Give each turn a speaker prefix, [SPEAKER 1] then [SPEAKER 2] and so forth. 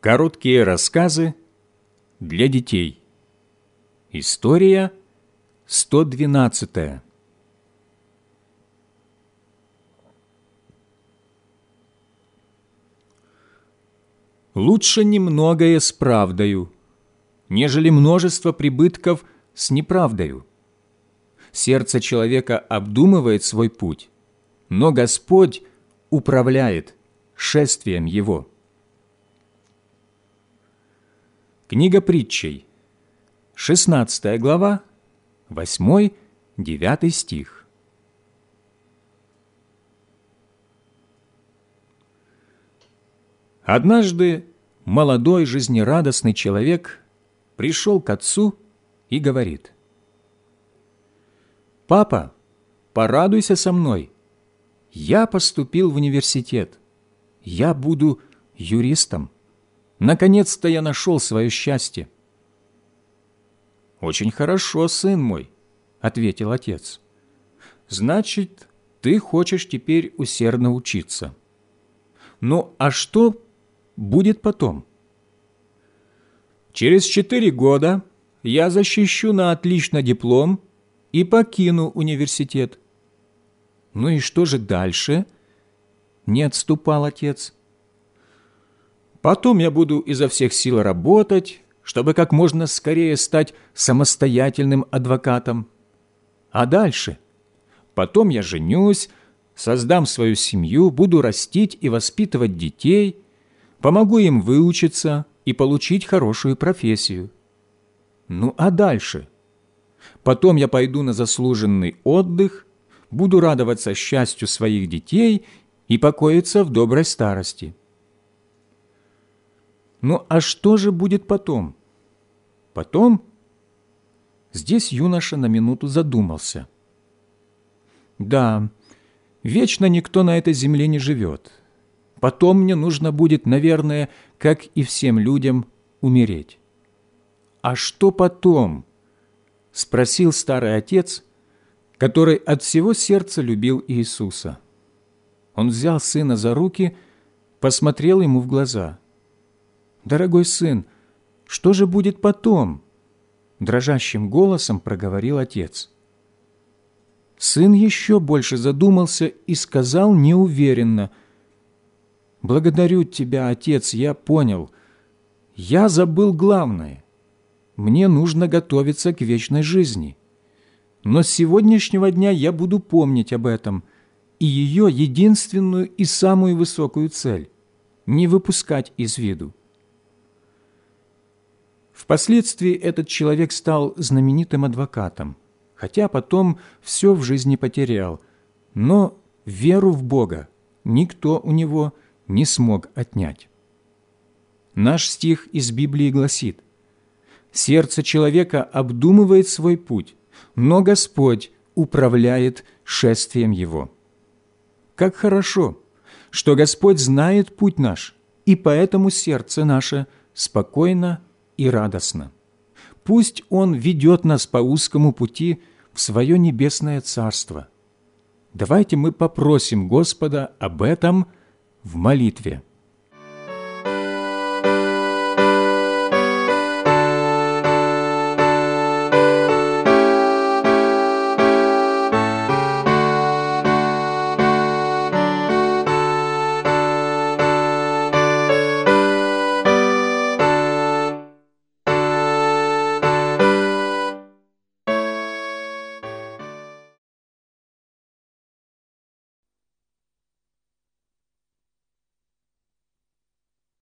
[SPEAKER 1] Короткие рассказы для детей. История 112. Лучше немногое с правдою, нежели множество прибытков с неправдою. Сердце человека обдумывает свой путь, но Господь управляет шествием его. Книга притчей, 16 глава, 8-9 стих. Однажды молодой жизнерадостный человек пришел к отцу и говорит, «Папа, порадуйся со мной. Я поступил в университет. Я буду юристом». Наконец-то я нашел свое счастье. «Очень хорошо, сын мой», — ответил отец. «Значит, ты хочешь теперь усердно учиться. Ну, а что будет потом?» «Через четыре года я защищу на отлично диплом и покину университет». «Ну и что же дальше?» — не отступал отец. Потом я буду изо всех сил работать, чтобы как можно скорее стать самостоятельным адвокатом. А дальше? Потом я женюсь, создам свою семью, буду растить и воспитывать детей, помогу им выучиться и получить хорошую профессию. Ну а дальше? Потом я пойду на заслуженный отдых, буду радоваться счастью своих детей и покоиться в доброй старости. Ну а что же будет потом? Потом? Здесь юноша на минуту задумался. Да, вечно никто на этой земле не живет. Потом мне нужно будет, наверное, как и всем людям, умереть. А что потом? Спросил старый отец, который от всего сердца любил Иисуса. Он взял сына за руки, посмотрел ему в глаза – «Дорогой сын, что же будет потом?» Дрожащим голосом проговорил отец. Сын еще больше задумался и сказал неуверенно, «Благодарю тебя, отец, я понял. Я забыл главное. Мне нужно готовиться к вечной жизни. Но с сегодняшнего дня я буду помнить об этом и ее единственную и самую высокую цель – не выпускать из виду. Впоследствии этот человек стал знаменитым адвокатом, хотя потом все в жизни потерял, но веру в Бога никто у него не смог отнять. Наш стих из Библии гласит, «Сердце человека обдумывает свой путь, но Господь управляет шествием его». Как хорошо, что Господь знает путь наш, и поэтому сердце наше спокойно и радостно. Пусть Он ведет нас по узкому пути в свое небесное Царство. Давайте мы попросим Господа об этом в молитве.